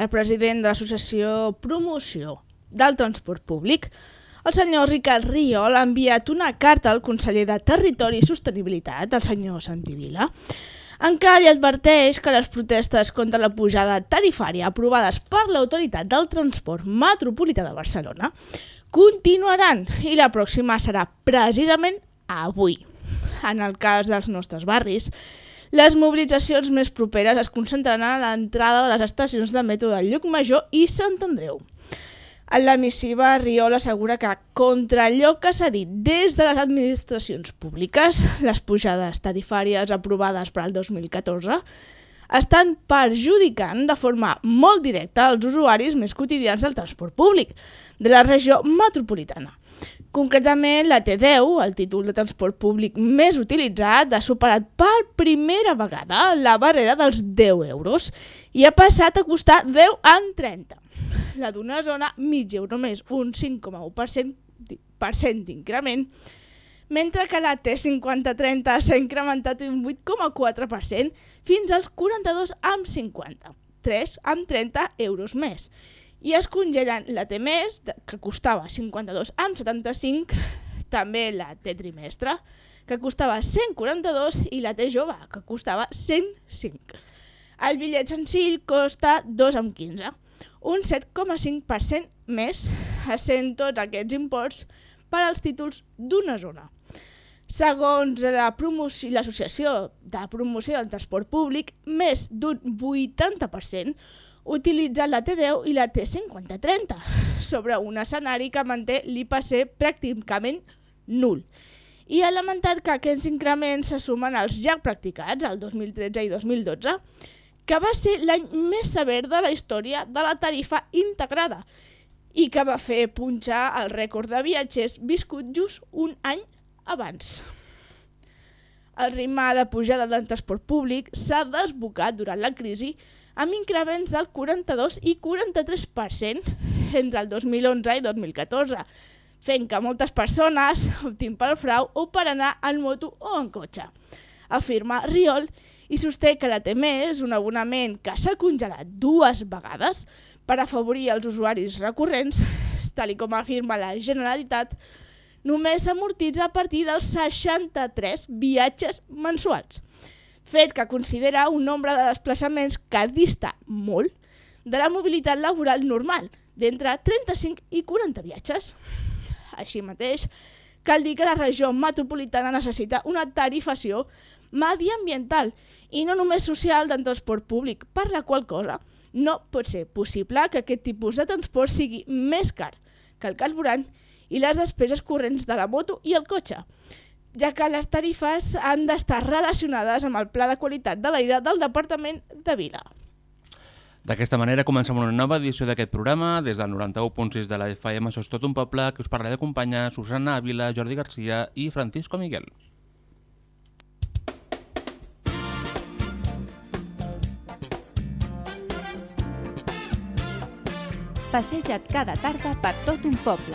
El president de l'Associació Promoció del Transport Públic, el senyor Ricard Riol, ha enviat una carta al conseller de Territori i Sostenibilitat, el senyor Santivila, en què li adverteix que les protestes contra la pujada tarifària aprovades per l'Autoritat del Transport Metropolità de Barcelona continuaran i la pròxima serà precisament avui. En el cas dels nostres barris, les mobilitzacions més properes es concentraran a l'entrada de les estacions de metro de Llucmajor i Sant Andreu. En la missiva, Riol assegura que contra allò que s'ha dit des de les administracions públiques, les pujades tarifàries aprovades per al 2014, estan perjudicant de forma molt directa els usuaris més quotidians del transport públic de la regió metropolitana. Concretament, la T10, el títol de transport públic més utilitzat, ha superat per primera vegada la barrera dels 10 euros i ha passat a costar 10 en 30. La d'una zona, mig euro més, un 5,1% d'increment, mentre que la T5030 s'ha incrementat un 8,4% fins als 42,50, 3 amb 30 euros més. I es congelen la T més, que costava 52,75, també la T trimestre, que costava 142, i la T jove, que costava 105. El bitllet senzill costa 2,15, un 7,5% més, essent tots aquests imports per als títols d'una zona. Segons l'Associació de Promoció del Transport Públic, més d'un 80% utilitzen la T10 i la T5030 sobre un escenari que manté l'IPC pràcticament nul. I ha lamentat que aquests increments se sumen als ja practicats, el 2013 i 2012, que va ser l'any més sever de la història de la tarifa integrada i que va fer punxar el rècord de viatgers viscut just un any abans. El ritme de pujada del transport públic s'ha desbocat durant la crisi amb increments del 42 i 43% entre el 2011 i 2014, fent que moltes persones optin pel frau o per anar en moto o en cotxe. Afirma Riol i sosté que la TME és un abonament que s'ha congelat dues vegades per afavorir els usuaris recurrents, tal com afirma la Generalitat, només s'amortitza a partir dels 63 viatges mensuals, fet que considera un nombre de desplaçaments que dista molt de la mobilitat laboral normal, d'entre 35 i 40 viatges. Així mateix, cal dir que la regió metropolitana necessita una tarifació mediambiental i no només social del transport públic, per la qual cosa no pot ser possible que aquest tipus de transport sigui més car que el carburant i les despeses corrents de la moto i el cotxe, ja que les tarifes han d'estar relacionades amb el pla de qualitat de l'aire del Departament de Vila. D'aquesta manera comencem una nova edició d'aquest programa. Des del 91.6 de la FM, això és tot un poble, que us parlaré d'acompanyar Susana Ávila, Jordi Garcia i Francisco Miguel. Passeja't cada tarda per tot un poble,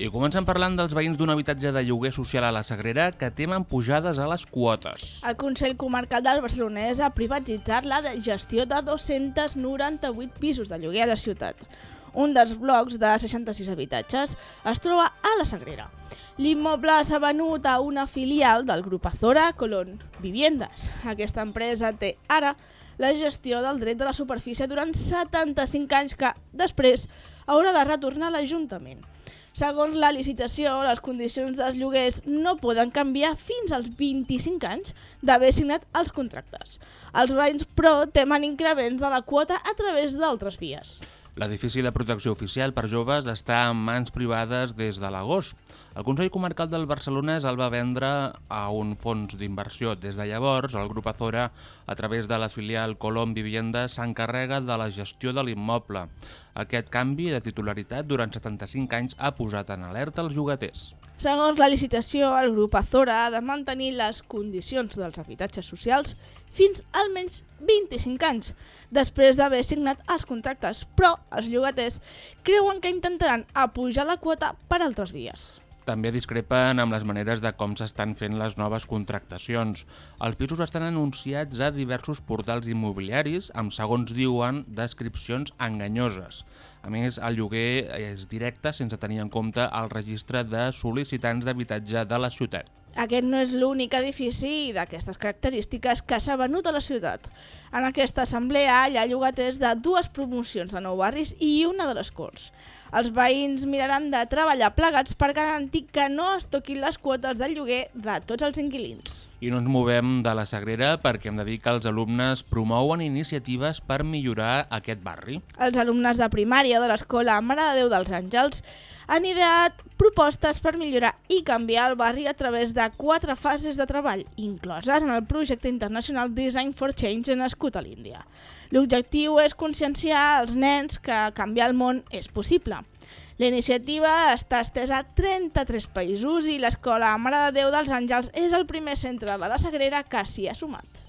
I comencem parlant dels veïns d'un habitatge de lloguer social a la Sagrera que temen pujades a les quotes. El Consell Comarcal del Barcelonès ha privatitzat la gestió de 298 pisos de lloguer a la ciutat. Un dels blocs de 66 habitatges es troba a la Sagrera. L'immoble s'ha venut a una filial del grup Azora Colón Viviendas. Aquesta empresa té ara la gestió del dret de la superfície durant 75 anys que, després, haurà de retornar a l'Ajuntament. Segons la licitació, les condicions dels lloguers no poden canviar fins als 25 anys d'haver signat els contractes. Els veïns, però, temen increments de la quota a través d'altres vies. L'edifici de protecció oficial per joves està en mans privades des de l'agost. El Consell Comarcal del Barcelonès el va vendre a un fons d'inversió. Des de llavors, el grup Azora, a través de la filial Colom Vivienda, s'encarrega de la gestió de l'immoble. Aquest canvi de titularitat durant 75 anys ha posat en alerta els jugaters. Segons la licitació, el grup Azora ha de mantenir les condicions dels habitatges socials fins almenys 25 anys després d'haver signat els contractes, però els llogaters creuen que intentaran apujar la quota per altres vies. També discrepen amb les maneres de com s'estan fent les noves contractacions. Els pisos estan anunciats a diversos portals immobiliaris amb, segons diuen, descripcions enganyoses. A més, el lloguer és directe sense tenir en compte el registre de sol·licitants d'habitatge de la ciutat. Aquest no és l'únic edifici d'aquestes característiques que s'ha venut a la ciutat. En aquesta assemblea hi ha llogaters de dues promocions de nou barris i una de les Corts. Els veïns miraran de treballar plegats per garantir que no es toquin les quotes del lloguer de tots els inquilins. I no ens movem de la Sagrera perquè hem de dir que els alumnes promouen iniciatives per millorar aquest barri. Els alumnes de primària de l'escola Mare de Déu dels Àngels han ideat propostes per millorar i canviar el barri a través de quatre fases de treball, incloses en el projecte internacional Design for Change nascut a l'Índia. L'objectiu és conscienciar els nens que canviar el món és possible. La iniciativa està estesa a 33 països i l'Escola Mare de Déu dels Àngels és el primer centre de la Sagrera que s'hi ha sumat.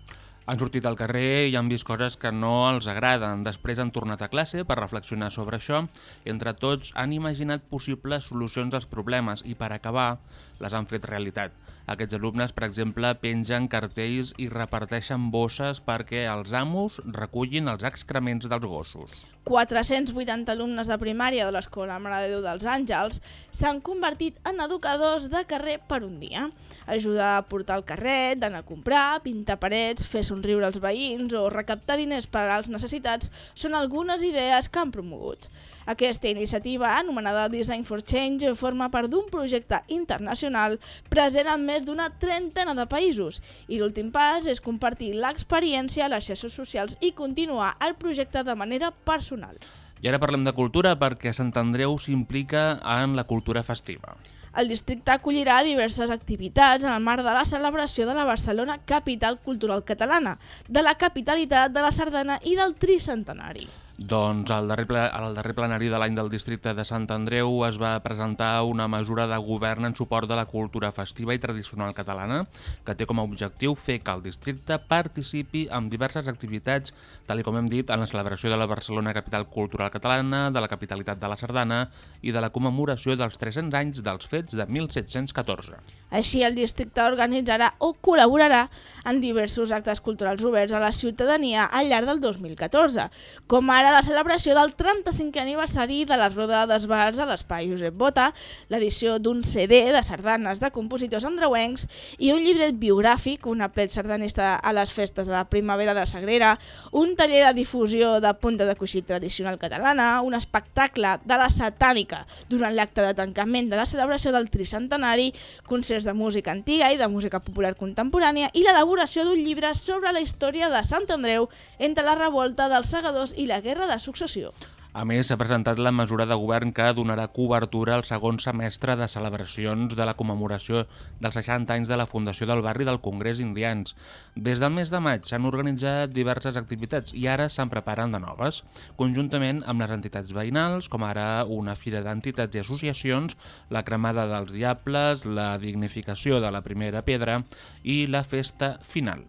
Han sortit al carrer i han vist coses que no els agraden. Després han tornat a classe per reflexionar sobre això. Entre tots han imaginat possibles solucions als problemes i per acabar les han fet realitat. Aquests alumnes, per exemple, pengen cartells i reparteixen bosses perquè els amos recullin els excrements dels gossos. 480 alumnes de primària de l'Escola Mare de Déu dels Àngels s'han convertit en educadors de carrer per un dia. Ajudar a portar el carret, d'anar a comprar, pintar parets, fer somriure els veïns o recaptar diners per als necessitats són algunes idees que han promogut. Aquesta iniciativa, anomenada Design for Change, forma part d'un projecte internacional present en més d'una trentena de països i l'últim pas és compartir l'experiència a les xarxes socials i continuar el projecte de manera personal. I ara parlem de cultura perquè Sant Andreu s'implica en la cultura festiva. El districte acollirà diverses activitats en el marc de la celebració de la Barcelona Capital Cultural Catalana, de la capitalitat de la Sardana i del Tricentenari. Doncs al darrer, ple, al darrer plenari de l'any del districte de Sant Andreu es va presentar una mesura de govern en suport de la cultura festiva i tradicional catalana que té com a objectiu fer que el districte participi en diverses activitats, tal com hem dit, en la celebració de la Barcelona Capital Cultural Catalana, de la capitalitat de la Sardana i de la commemoració dels 300 anys dels fets de 1714. Així, el districte organitzarà o col·laborarà en diversos actes culturals oberts a la ciutadania al llarg del 2014, com ara la celebració del 35è aniversari de la Roda d'Esbars a l'Espai Josep Bota, l'edició d'un CD de sardanes de compositors andreuencs i un llibret biogràfic, un aplet sardanista a les festes de la primavera de la Sagrera, un taller de difusió de punta de coixí tradicional catalana, un espectacle de la satànica durant l'acte de tancament de la celebració del tricentenari, concerts de música antiga i de música popular contemporània i l'elaboració d'un llibre sobre la història de Sant Andreu entre la revolta dels segadors i la guerra de successió. A més, s'ha presentat la mesura de govern que donarà cobertura al segon semestre de celebracions de la commemoració dels 60 anys de la fundació del barri del Congrés Indians. Des del mes de maig s'han organitzat diverses activitats i ara se'n preparen de noves, conjuntament amb les entitats veïnals, com ara una fira d'entitats i associacions, la cremada dels diables, la dignificació de la primera pedra i la festa final.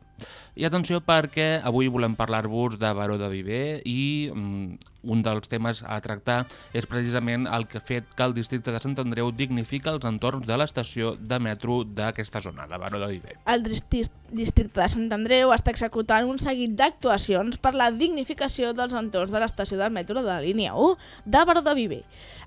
I atenció perquè avui volem parlar-vos de Baró de Viver i mm, un dels temes a tractar és precisament el que ha fet que el districte de Sant Andreu dignifica els entorns de l'estació de metro d'aquesta zona, de Baró de Viver. El districte de Sant Andreu està executant un seguit d'actuacions per la dignificació dels entorns de l'estació del metro de la línia 1 de Baró de Viver.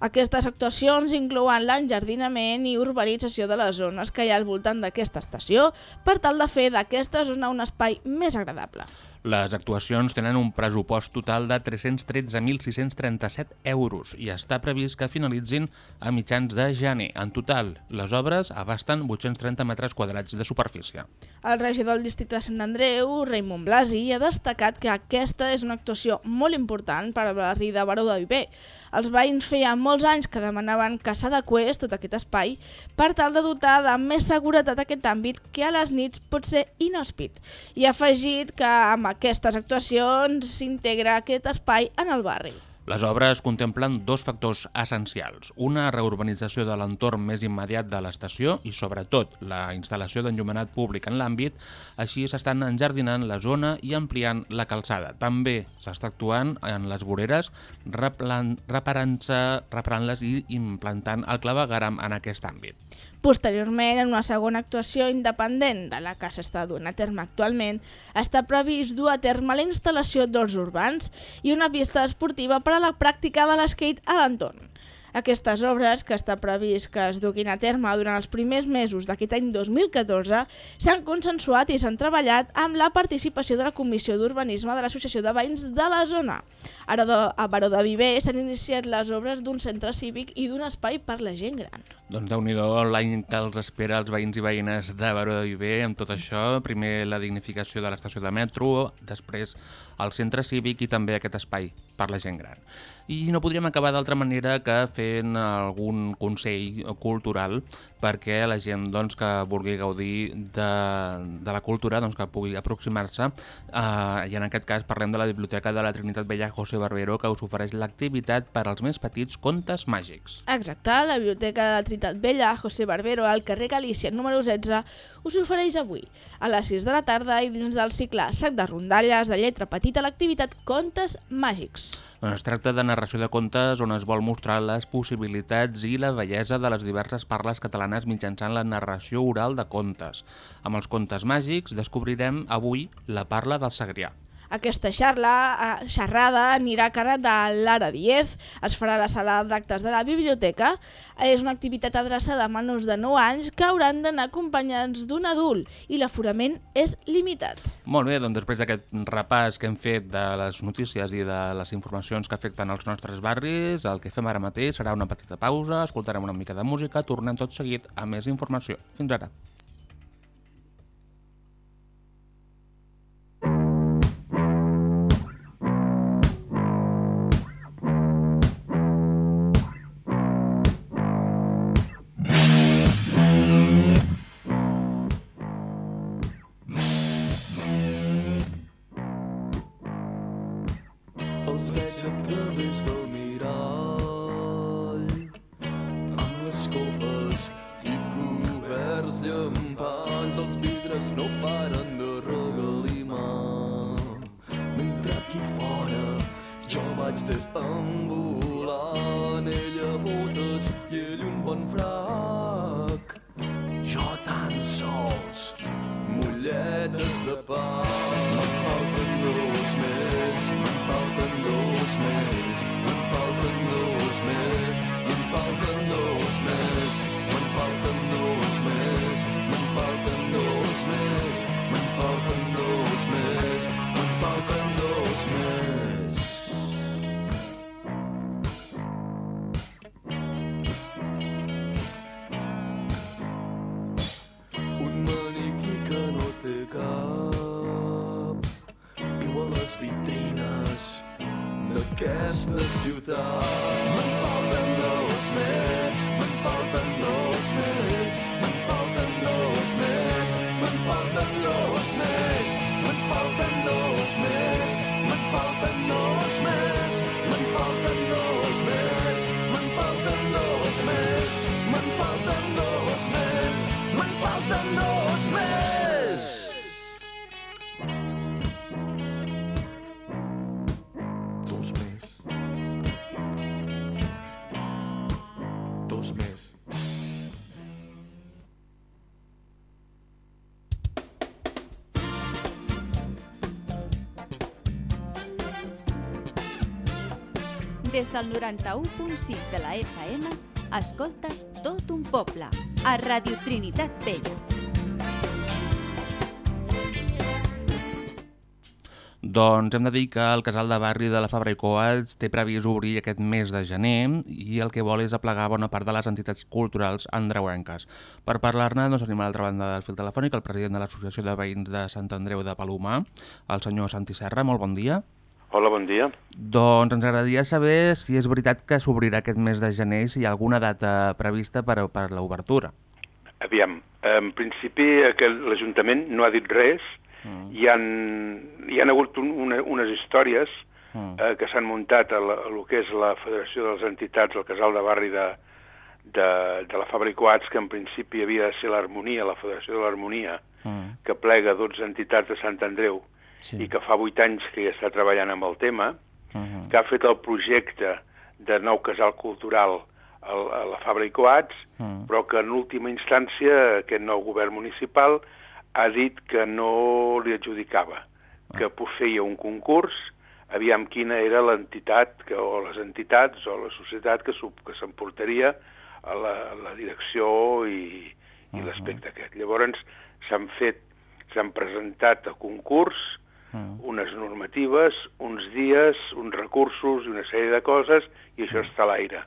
Aquestes actuacions inclouen l'enjardinament i urbanització de les zones que hi ha al voltant d'aquesta estació per tal de fer d'aquesta zona un espai més agradable. Les actuacions tenen un pressupost total de 313.637 euros i està previst que finalitzin a mitjans de gener. En total, les obres abasten 830 metres quadrats de superfície. El regidor del districte de Sant Andreu, Raimon Blasi, ha destacat que aquesta és una actuació molt important per al barri de Baró de Viver. Els veïns feia molts anys que demanaven que s'adequés tot aquest espai per tal de dotar de més seguretat aquest àmbit que a les nits pot ser inhòspit. I ha afegit que amb aquestes actuacions s'integra aquest espai en el barri. Les obres contemplen dos factors essencials, una reurbanització de l'entorn més immediat de l'estació i, sobretot, la instal·lació d'enllumenat públic en l'àmbit, així s'estan enjardinant la zona i ampliant la calçada. També s'està actuant en les voreres, reparant-les reparant i implantant el clavegaram en aquest àmbit. Posteriorment, en una segona actuació independent de la que s'està duent a terme actualment, està previst dur a terme la instal·lació d'horts urbans i una pista esportiva per a la pràctica de l'skate a l'entorn. Aquestes obres, que està previst que es duguin a terme durant els primers mesos d'aquest any 2014, s'han consensuat i s'han treballat amb la participació de la Comissió d'Urbanisme de l'Associació de Veïns de la zona. Ara de, a Baró de Viver s'han iniciat les obres d'un centre cívic i d'un espai per la gent gran. Doncs déu nhi l'any que els espera els veïns i veïnes de Baró de Viver amb tot això. Primer la dignificació de l'estació de metro, després el centre cívic i també aquest espai per la gent gran. I no podríem acabar d'altra manera que fent algun consell cultural perquè la gent doncs, que vulgui gaudir de, de la cultura doncs, que pugui aproximar-se eh, i en aquest cas parlem de la Biblioteca de la Trinitat Vella José Barbero que us ofereix l'activitat per als més petits contes màgics. Exacte, la Biblioteca de la Trinitat Vella José Barbero al carrer Galícia número 16 us ofereix avui a les 6 de la tarda i dins del cicle Sac de rondalles de lletra petita l'activitat Contes Màgics. Doncs es tracta de narració de contes on es vol mostrar les possibilitats i la bellesa de les diverses parles catalanes mitjançant la narració oral de contes. Amb els contes màgics descobrirem avui la parla del Segrià. Aquesta xarla, eh, xerrada anirà a càrrec de Lara Diez, es farà a la sala d'actes de la biblioteca. És una activitat adreçada a menors de 9 anys que hauran d'anar acompanyats d'un adult i l'aforament és limitat. Molt bé, doncs després d'aquest repàs que hem fet de les notícies i de les informacions que afecten els nostres barris, el que fem ara mateix serà una petita pausa, escoltarem una mica de música, tornem tot seguit a més informació. Fins ara. ciudad. Del 91.6 de la FM, escoltes tot un poble, a Radio Trinitat Vella. Doncs hem de dir que el casal de barri de la Fabra i Coats té previst obrir aquest mes de gener i el que vol és aplegar bona part de les entitats culturals andreuenques. Per parlar-ne, doncs, tenim a l'altra banda del fil telefònic el president de l'Associació de Veïns de Sant Andreu de Palomar, el senyor Santi Serra. Molt bon dia. Hola, bon dia. Doncs ens agradaria saber si és veritat que s'obrirà aquest mes de gener i si hi ha alguna data prevista per, per l'obertura. Aviam, en principi l'Ajuntament no ha dit res, Mm. hi han, hi han hagut un, una, unes històries Mm. eh, que s'han muntat a, la, a lo que és la Federació de les Entitats, el casal de barri de, de, de la Coats, que en principi havia de ser l'Harmonia, la Federació de l'Harmonia, Mm. que plega 12 entitats de Sant Andreu Sí. i que fa 8 anys que ja està treballant amb el tema, Mhm. que ha fet el projecte de nou casal cultural al- a la Fabra i Coats, Mm. però que en última instància aquest nou govern municipal ha dit que no li adjudicava, que feia un concurs, aviam quina era l'entitat que- o les entitats o la societat que que s'emportaria a la, a la direcció i, i l'aspecte aquest. Llavors s'han fet, s'han presentat a concurs Mm. unes normatives, uns dies, uns recursos i una sèrie de coses, i això està a l'aire.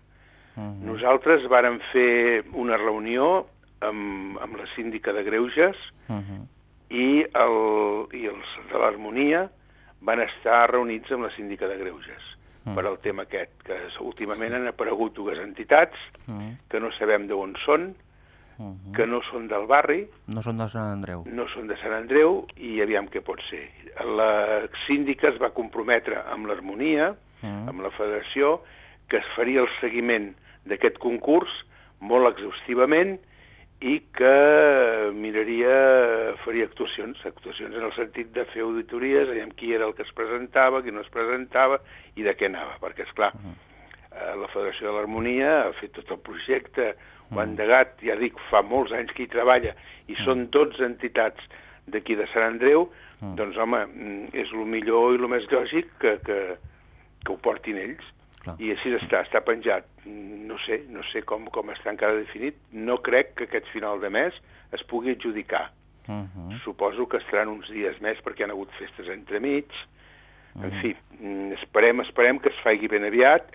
Mhm. Nosaltres vàrem fer una reunió amb, amb la síndica de Greuges Mhm. i, el, i els de l'Harmonia van estar reunits amb la síndica de Greuges Mm. per al tema aquest, que últimament han aparegut dues entitats Mm. que no sabem d'on són, Que no són del barri, No són de Sant Andreu. no són de Sant Andreu i aviam què pot ser. La síndica es va comprometre amb l'Harmonia, Mm. amb la federació, que es faria el seguiment d'aquest concurs molt exhaustivament i que miraria, faria actuacions, actuacions en el sentit de fer auditories, aviam qui era el que es presentava, qui no es presentava i de què anava, perquè, és clar, eh, la Federació de l'Harmonia ha fet tot el projecte, ho ha endegat, ja dic, fa molts anys que hi treballa, i són 12 entitats d'aquí de Sant Andreu, doncs, home, mm, és el millor i el més lògic que, que, que ho portin ells. Clar. I així està, està penjat. Mm, No sé, no sé com, com està encara definit. No crec que aquest final de mes es pugui adjudicar. Mhm. Suposo que estaran uns dies més perquè han hagut festes entremig. En fi, mm, esperem, esperem que es faci ben aviat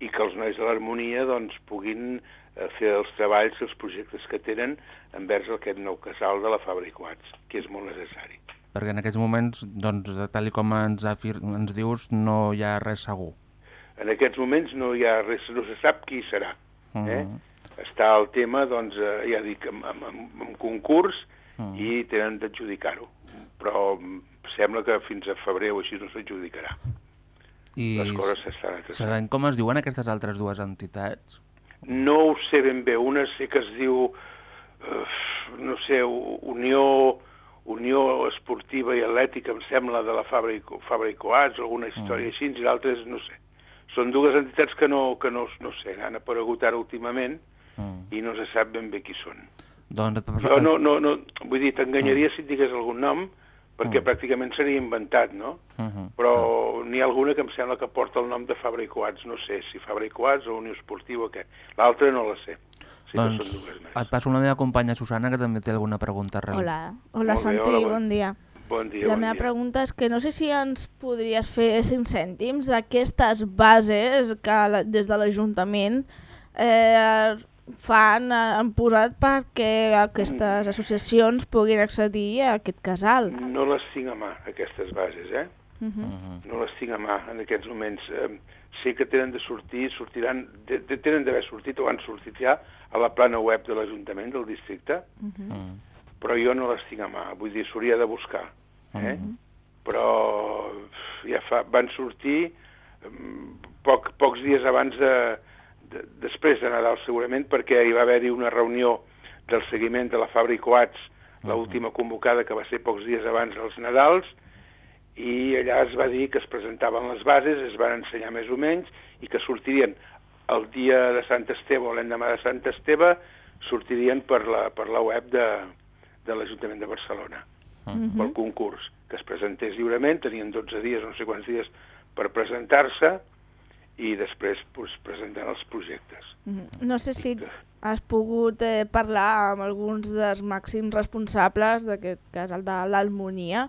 i que els nois de l'harmonia doncs, puguin eh, fer els treballs els projectes que tenen envers aquest nou casal de la Fabra i Quats, que és molt necessari. Perquè en aquests moments, doncs, tal i com ens, afir... ens dius, no hi ha res segur. En aquests moments no hi ha res, no se sap qui serà. Eh? Mhm. Està el tema, doncs, eh, ja dic, amb, amb, amb, amb concurs Mhm. i tenen d'adjudicar-ho. Però mm, sembla que fins a febrer o així no s'adjudicarà. I Les coses s'estan sabem com es diuen aquestes altres dues entitats? No ho sé ben bé. Una sé que es diu, eh, no sé, Unió, Unió Esportiva i Atlètica, em sembla, de la Fabra i, Fabra i Coats, alguna història així, i l'altra és, no sé. Són dues entitats que no, que no, no sé, han aparegut ara últimament Mm. i no se sap ben bé qui són. Doncs, Jo no, no, no, vull dir, t'enganyaria si et digués algun nom, perquè pràcticament seria inventat, no? Mhm. Però n'hi ha alguna que em sembla que porta el nom de Fabra i Coats, no sé si Fabra i Coats o Unió Esportiva o què. L'altra no la sé. Sí que doncs més. et passo la meva companya Susana, que també té alguna pregunta realitzar. Hola, hola Molt bé, Santi, hola, bon- bon dia. Bon dia, La bon meva dia. pregunta és que no sé si ens podries fer 5 cèntims d'aquestes bases que la, des de l'Ajuntament eh, fan, eh, han posat perquè aquestes associacions puguin accedir a aquest casal. No les tinc a mà, aquestes bases, eh? Uh -huh. Mhm. No les tinc a mà en aquests moments. Eh, sé que tenen de sortir, sortiran, de, de, tenen d'haver sortit o han sortit ja a la plana web de l'Ajuntament del districte, Mm. però jo no les tinc a mà, vull dir, s'hauria de buscar. Eh? Però ja fa, van sortir mm, poc, pocs dies abans de, de, després de Nadal segurament, perquè hi va haver-hi una reunió del seguiment de la Fabra i Coats, l'última convocada que va ser pocs dies abans dels Nadals, i allà es va dir que es presentaven les bases, es van ensenyar més o menys, i que sortirien el dia de Sant Esteve o l'endemà de Sant Esteve, sortirien per la, per la web de, de l'Ajuntament de Barcelona, pel concurs, que es presentés lliurement, tenien 12 dies, no sé quants dies, per presentar-se, i després pues, presentant els projectes. Mhm. No sé si has pogut eh, parlar amb alguns dels màxims responsables d'aquest casal de l'Almonia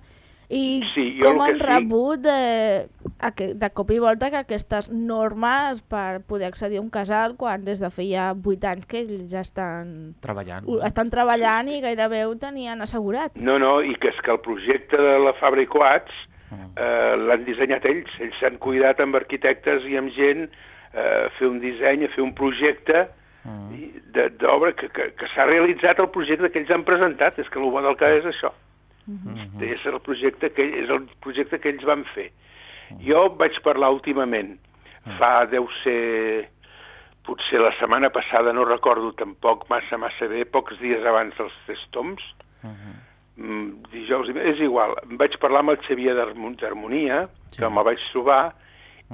I Sí, jo com el han sí- rebut de, aque- de cop i volta que aquestes normes per poder accedir a un casal quan des de feia 8 anys que ells ja estan, Treballant. estan treballant i gairebé ho tenien assegurat. No, no, i que és que el projecte de la Fabra i Coats eh, l'han dissenyat ells. Ells s'han cuidat amb arquitectes i amb gent eh, a fer un disseny, a fer un projecte de- d'obra que, que, que s'ha realitzat el projecte que ells han presentat. És que el bo del cas és això. És el projecte que, és el projecte que ells van fer. Jo vaig parlar últimament, fa, deu ser, potser la setmana passada, no recordo tampoc massa, massa bé, pocs dies abans dels testoms, mm, dijous, i- és igual, vaig parlar amb el Xavier d'Harmo- d'Harmonia, que me'l vaig trobar,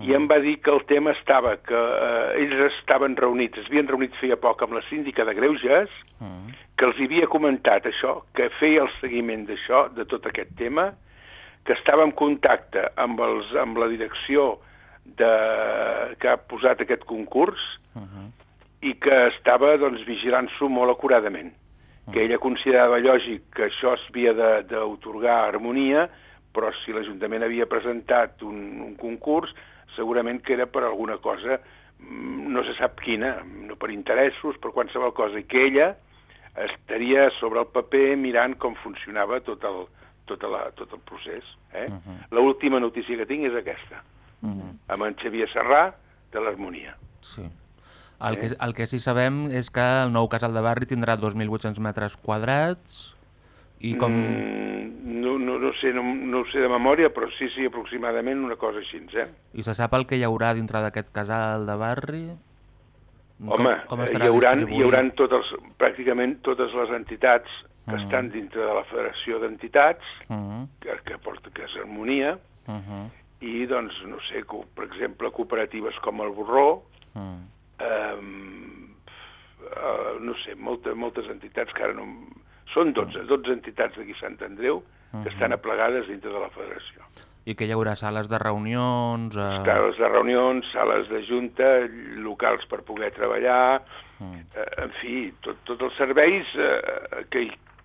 i em va dir que el tema estava, que eh, ells estaven reunits, es havien reunit feia poc amb la síndica de Greuges, que els havia comentat això, que feia el seguiment d'això, de tot aquest tema, que estava en contacte amb, els, amb la direcció de, que ha posat aquest concurs i que estava doncs, vigilant-s'ho molt acuradament. Que ella considerava lògic que això s'havia d'autorgar harmonia, però si l'Ajuntament havia presentat un, un concurs, segurament que era per alguna cosa, mm, no se sap quina, no per interessos, per qualsevol cosa, i que ella estaria sobre el paper mirant com funcionava tot el, tota la, tot el procés. Eh? Uh -huh. L'última notícia que tinc és aquesta, uh -huh. amb en Xavier Serrà, de l'Harmonia. Sí. El que, el que sí sabem és que el nou casal de barri tindrà 2.800 metres quadrats i com... Mm, no, no, no, sé, no, no ho sé de memòria, però sí, sí, aproximadament una cosa així, eh? I se sap el que hi haurà dintre d'aquest casal de barri? Home, com, com eh, hi haurà, hi tots els, pràcticament totes les entitats que Mhm. estan dintre de la Federació d'Entitats, Mhm, que, que porta que és Harmonia, mhm, i, doncs, no sé, per exemple, cooperatives com el Borró, mhm. Eh, eh, no sé, molta, moltes entitats que ara no... Són 12, 12 entitats d'aquí Sant Andreu que estan aplegades dintre de la federació. I que hi haurà sales de reunions... Eh... Sales de reunions, sales de junta, locals per poder treballar, Mm. eh, en fi, tot, tots els serveis eh, que,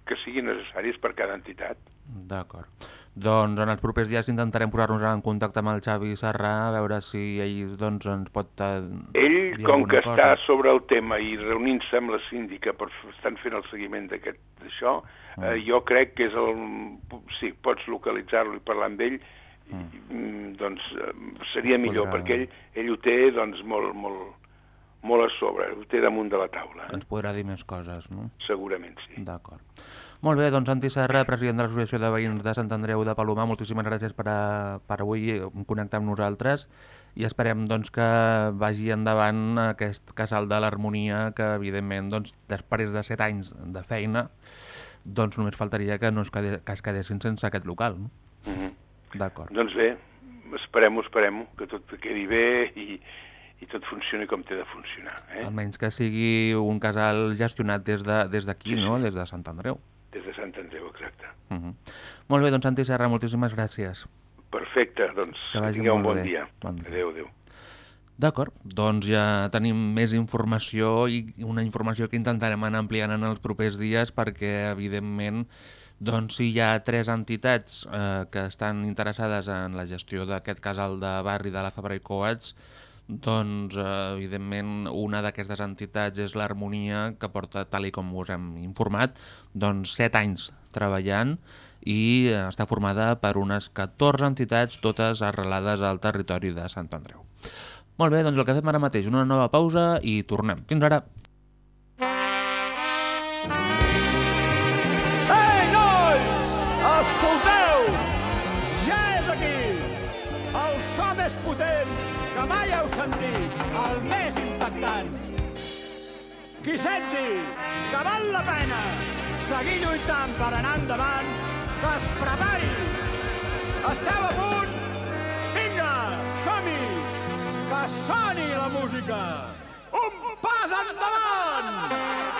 que siguin necessaris per cada entitat. D'acord. Doncs en els propers dies intentarem posar-nos en contacte amb el Xavi Serrà a veure si ell doncs, ens pot eh, Ell, com que cosa. està sobre el tema i reunint-se amb la síndica per estan fent el seguiment d'aquest- d'això, eh, jo crec que és el... Sí, pots localitzar-lo i parlar amb ell, i, mm, doncs eh, seria millor, podrà- perquè ell, ell ho té doncs, molt, molt, molt a sobre, ho té damunt de la taula, eh? Ens podrà dir més coses, no? segurament sí. D'acord. Molt bé, doncs Santi Serra, president de l'Associació de Veïns de Sant Andreu de Palomar, moltíssimes gràcies per, a, per avui connectar amb nosaltres i esperem doncs, que vagi endavant aquest casal de l'harmonia que evidentment doncs, després de set anys de feina doncs només faltaria que, no es, quede, que es quedessin sense aquest local. No? Mhm. D'acord. Doncs bé, esperem-ho, esperem que tot quedi bé i, i tot funcioni com té de funcionar. Eh? Almenys que sigui un casal gestionat des d'aquí, de, des d'aquí, no? des de Sant Andreu. Des de Sant Andreu, exacte. Uh -huh. Molt bé, doncs Santi Serra, moltíssimes gràcies. Perfecte, doncs Que tingueu un bon bé. dia. Bon dia. Adéu, adéu. D'acord, doncs ja tenim més informació i una informació que intentarem anar ampliant en els propers dies perquè, evidentment, doncs si hi ha tres entitats eh, que estan interessades en la gestió d'aquest casal de barri de la Fabra i Coats, doncs, evidentment, una d'aquestes entitats és l'Harmonia, que porta, tal i com us hem informat, doncs set anys treballant i eh, està formada per unes 14 entitats, totes arrelades al territori de Sant Andreu. Molt bé, doncs el que fem ara mateix, una nova pausa i tornem. Fins ara. Qui senti que val la pena seguir lluitant per anar endavant, que es prepari. Esteu a punt? Vinga, som-hi! Que soni la música! Un pas endavant!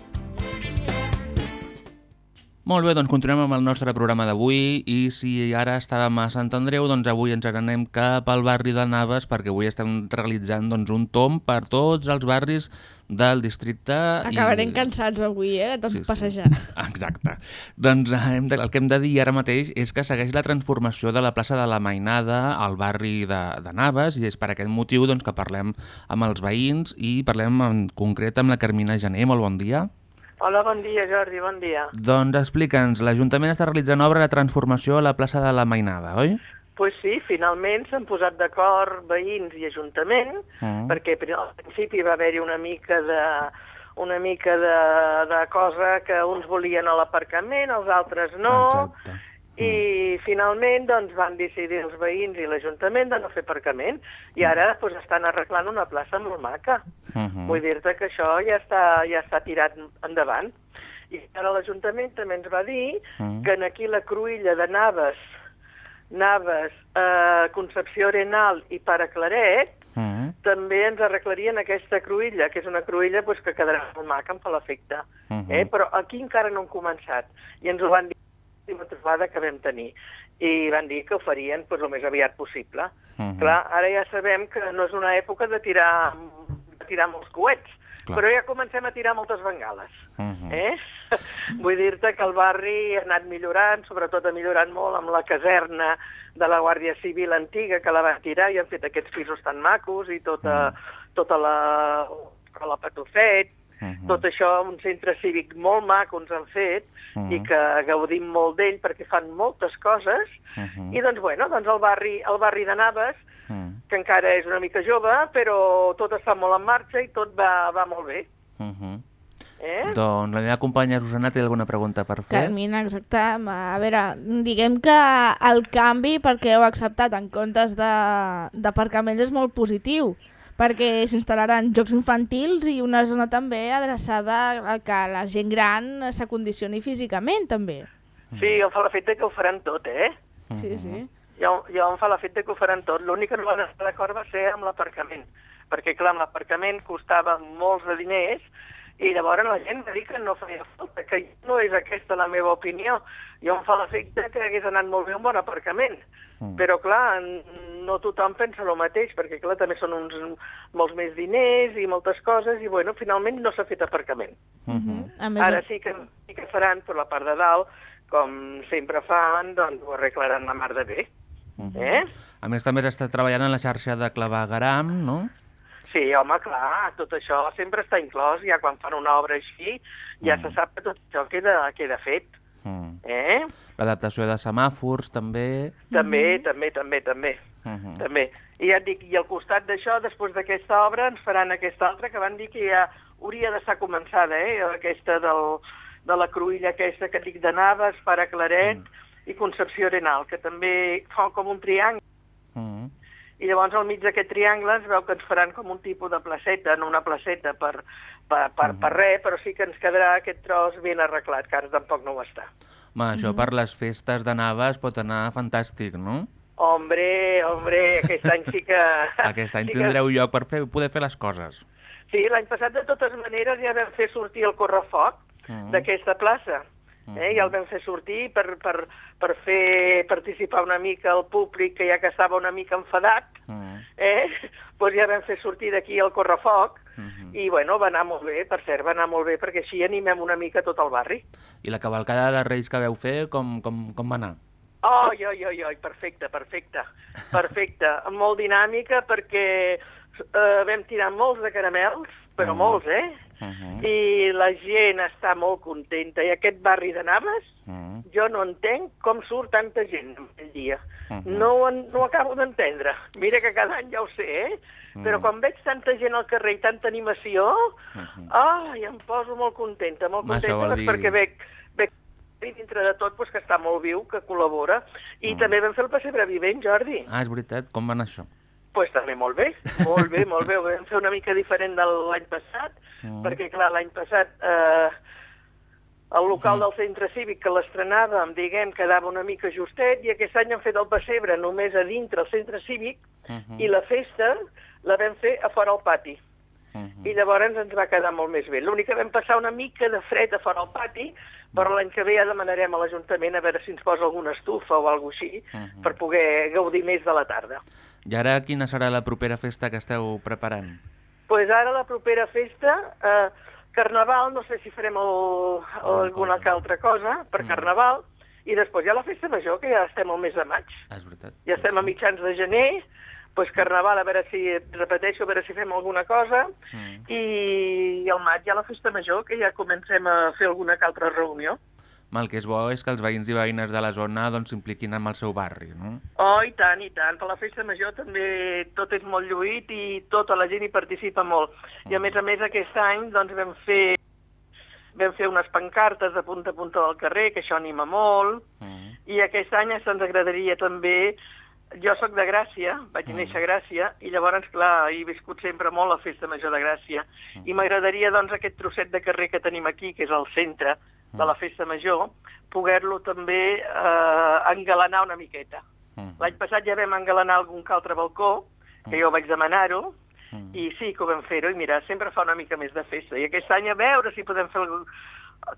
Molt bé, doncs continuem amb el nostre programa d'avui i si ara estàvem a Sant Andreu, doncs avui ens n'anem cap al barri de Naves perquè avui estem realitzant doncs, un tom per tots els barris del districte. Acabarem i... cansats avui, eh, de tant Sí, sí. passejar. Exacte. Doncs eh, hem de, el que hem de dir ara mateix és que segueix la transformació de la plaça de la Mainada al barri de, de Naves i és per aquest motiu doncs, que parlem amb els veïns i parlem en concret amb la Carmina Gené. Molt bon dia. Hola, bon dia, Jordi, bon dia. Doncs explica'ns, l'Ajuntament està realitzant obra de transformació a la plaça de la Mainada, oi? pues sí, finalment s'han posat d'acord veïns i Ajuntament, Mm. perquè al principi va haver-hi una mica de una mica de, de cosa que uns volien a l'aparcament, els altres no, Exacte. I finalment doncs, van decidir els veïns i l'Ajuntament de no fer aparcament, i ara pues, estan arreglant una plaça molt maca. Mhm. Vull dir-te que això ja està, ja està tirat endavant. I ara l'Ajuntament també ens va dir Mm. que en aquí la cruïlla de Naves, Naves, eh, Concepció Arenal i Pare Claret, Mhm. també ens arreglarien aquesta cruïlla, que és una cruïlla pues, que quedarà molt maca, fa l'efecte. Mhm. Eh? Però aquí encara no han començat. I ens ho van dir l'última trobada que vam tenir. I van dir que ho farien pues, el més aviat possible. Mhm. Clar, ara ja sabem que no és una època de tirar, de tirar molts coets, Clar. però ja comencem a tirar moltes bengales. Mhm. Eh? Vull dir-te que el barri ha anat millorant, sobretot ha millorat molt amb la caserna de la Guàrdia Civil antiga que la van tirar i han fet aquests pisos tan macos i tota, tota la, la Patufet, Mhm. tot això, un centre cívic molt maco ens han fet Mhm. i que gaudim molt d'ell perquè fan moltes coses Mhm. i doncs, bueno, doncs el barri, el barri de Naves, Mhm. que encara és una mica jove, però tot està molt en marxa i tot va, va molt bé. Mhm. Eh? Doncs la meva companya Susana té alguna pregunta per fer? Carmina, exacte. A veure, diguem que el canvi perquè heu acceptat en comptes de- d'aparcaments és molt positiu, perquè s'instal·laran jocs infantils i una zona també adreçada a que la gent gran s'acondicioni físicament, també. Sí, em fa l'efecte que ho faran tot, eh? Sí, sí. Jo, jo em fa l'efecte que ho faran tot. L'únic que no van estar d'acord va ser amb l'aparcament, perquè, clar, amb l'aparcament costava molts de diners i llavors la gent va dir que no feia falta, que no és aquesta la meva opinió. Jo em fa l'efecte que hagués anat molt bé un bon aparcament. Mm. Però, clar, no tothom pensa el mateix, perquè, clar, també són uns, molts més diners i moltes coses, i, bueno, finalment no s'ha fet aparcament. Mhm. A més, Ara sí que, sí que faran per la part de dalt, com sempre fan, doncs ho arreglaran la mar de bé. Mhm. Eh? A més, també està treballant en la xarxa de clavegaram, no? Sí, home, clar, tot això sempre està inclòs, ja quan fan una obra així, ja se sap que tot això queda, queda fet. Mm. Eh? L'adaptació de semàfors, també. També, també, també, també. Mhm. també. I ja et dic, i al costat d'això, després d'aquesta obra, ens faran aquesta altra, que van dir que ja hauria d'estar començada, eh? aquesta del, de la cruïlla aquesta que dic de Naves, Pare Claret i Concepció Arenal, que també fa com un triangle. Mhm. I llavors al mig d'aquest triangle es veu que ens faran com un tipus de placeta, no una placeta per, per, per, per res, però sí que ens quedarà aquest tros ben arreglat, que ara tampoc no ho està. Ma, això per les festes de Naves pot anar fantàstic, no? Hombre, hombre, aquest any sí que... Aquest any sí que- tindreu lloc per fer, poder fer les coses. Sí, l'any passat de totes maneres ja vam fer sortir el correfoc Mhm. d'aquesta plaça. Eh? Ja el vam fer sortir per, per, per fer participar una mica el públic que ja que estava una mica enfadat. Mhm. Eh? Pues ja vam fer sortir d'aquí el correfoc Mhm. i bueno, va anar molt bé, per cert, va anar molt bé perquè així animem una mica tot el barri. I la cavalcada de Reis que veu fer, com, com, com va anar? Oh, oi, oi, oi, perfecte, perfecte, perfecte. Molt dinàmica perquè eh, vam tirar molts de caramels, però Mm. molts, eh? Mhm. I la gent està molt contenta. I aquest barri de Naves, Mhm. jo no entenc com surt tanta gent aquell dia. Mhm. No, ho en- no ho acabo d'entendre. Mira que cada any ja ho sé, eh? Però Mhm. quan veig tanta gent al carrer i tanta animació, Mhm. ai, em poso molt contenta, molt contenta, doncs, dir- perquè veig, veig i dintre de tot doncs, que està molt viu, que col·labora. I Mm. també vam fer el pessebre vivent, Jordi. Ah, és veritat, com va anar això? Pues també molt bé, molt bé, molt bé. Ho vam fer una mica diferent de l'any passat, Mm. perquè, clar, l'any passat eh, El local del centre cívic que l'estrenàvem, diguem, quedava una mica justet i aquest any han fet el pessebre només a dintre el centre cívic i la festa la vam fer a fora al pati. I llavors ens va quedar molt més bé. L'únic que vam passar una mica de fred a fora al pati, però l'any que ve ja demanarem a l'Ajuntament a veure si ens posa alguna estufa o alguna així per poder gaudir més de la tarda. I ara quina serà la propera festa que esteu preparant? pues ara la propera festa, eh, Carnaval, no sé si farem el, el, alguna que altra cosa per Carnaval, i després hi ha la festa major, que ja estem al mes de maig. Ah, és veritat. Ja estem a mitjans de gener, pues Carnaval, a veure si, repeteixo, a veure si fem alguna cosa, Mm. i al maig hi ha la festa major, que ja comencem a fer alguna que altra reunió. El que és bo és que els veïns i veïnes de la zona doncs, s'impliquin amb el seu barri, no? Oh, i tant, i tant. Per la festa major també tot és molt lluït i tota la gent hi participa molt. I a més a més aquest any doncs, vam fer vam fer unes pancartes de punta a punta del carrer, que això anima molt, Mm. i aquest any ens agradaria també... Jo sóc de Gràcia, vaig néixer a Gràcia, i llavors, clar, he viscut sempre molt la festa major de Gràcia, i m'agradaria, doncs, aquest trosset de carrer que tenim aquí, que és el centre de la festa major, poder-lo també eh, engalanar una miqueta. Mm. L'any passat ja vam engalanar algun que altre balcó, que jo vaig demanar-ho, Mm. i sí que ho vam fer-ho, i mira, sempre fa una mica més de festa. I aquest any a veure si podem fer algun,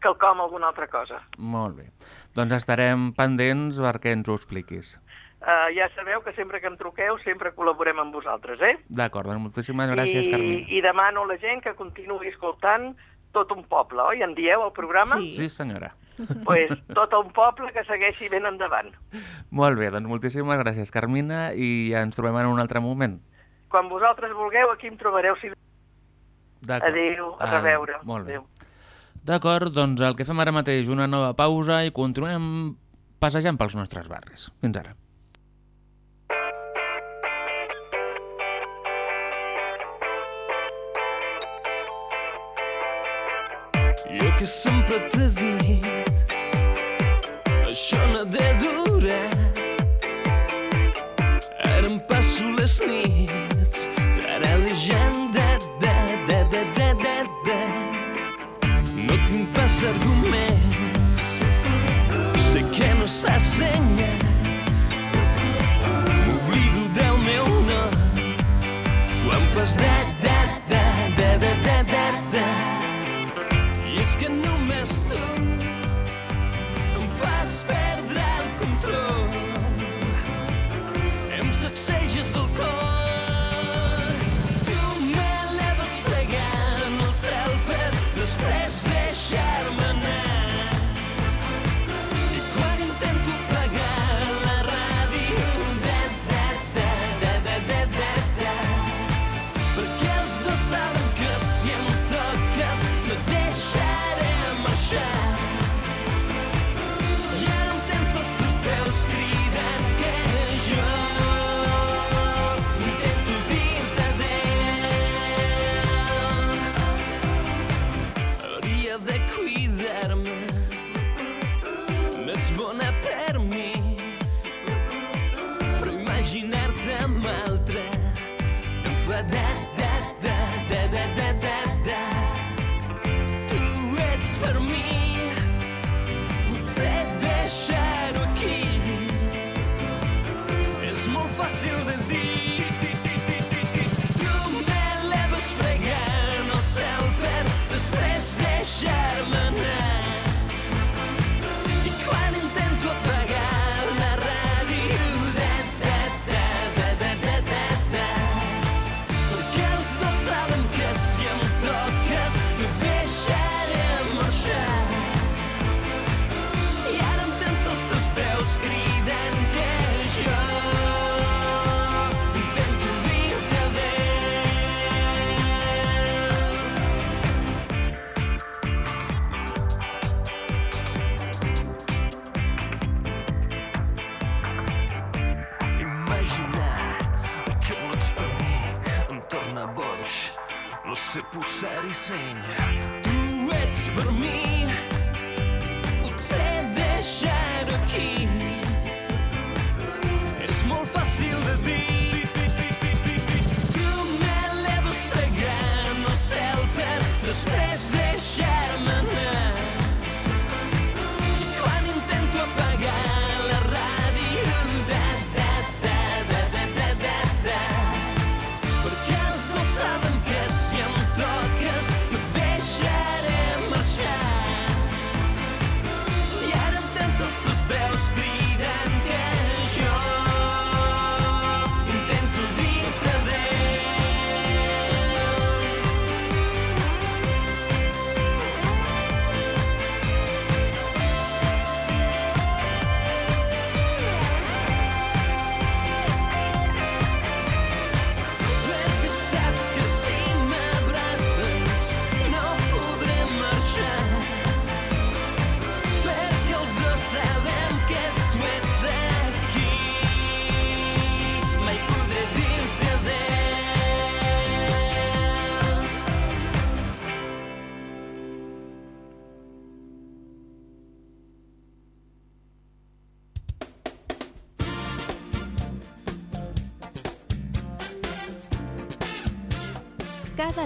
quelcom, alguna altra cosa. Molt bé. Doncs estarem pendents perquè ens ho expliquis. Uh, ja sabeu que sempre que em truqueu sempre col·laborem amb vosaltres, eh? D'acord, doncs moltíssimes gràcies, I, Carmina. I demano a la gent que continuï escoltant tot un poble, oi? En dieu, el programa? Sí. Sí, senyora. pues, tot un poble que segueixi ben endavant. Molt bé, doncs moltíssimes gràcies, Carmina, i ja ens trobem en un altre moment. Quan vosaltres vulgueu, aquí em trobareu. Si... D'acord. Adéu, a Ah, reveure. Molt bé. D'acord, doncs el que fem ara mateix, una nova pausa i continuem passejant pels nostres barris. Fins ara. Jo que sempre t'he dit Això no ha de durar Ara em passo les nits Taralejant da, da, da, da, da, da, da. No tinc pas arguments Sé que no s'ha assenyat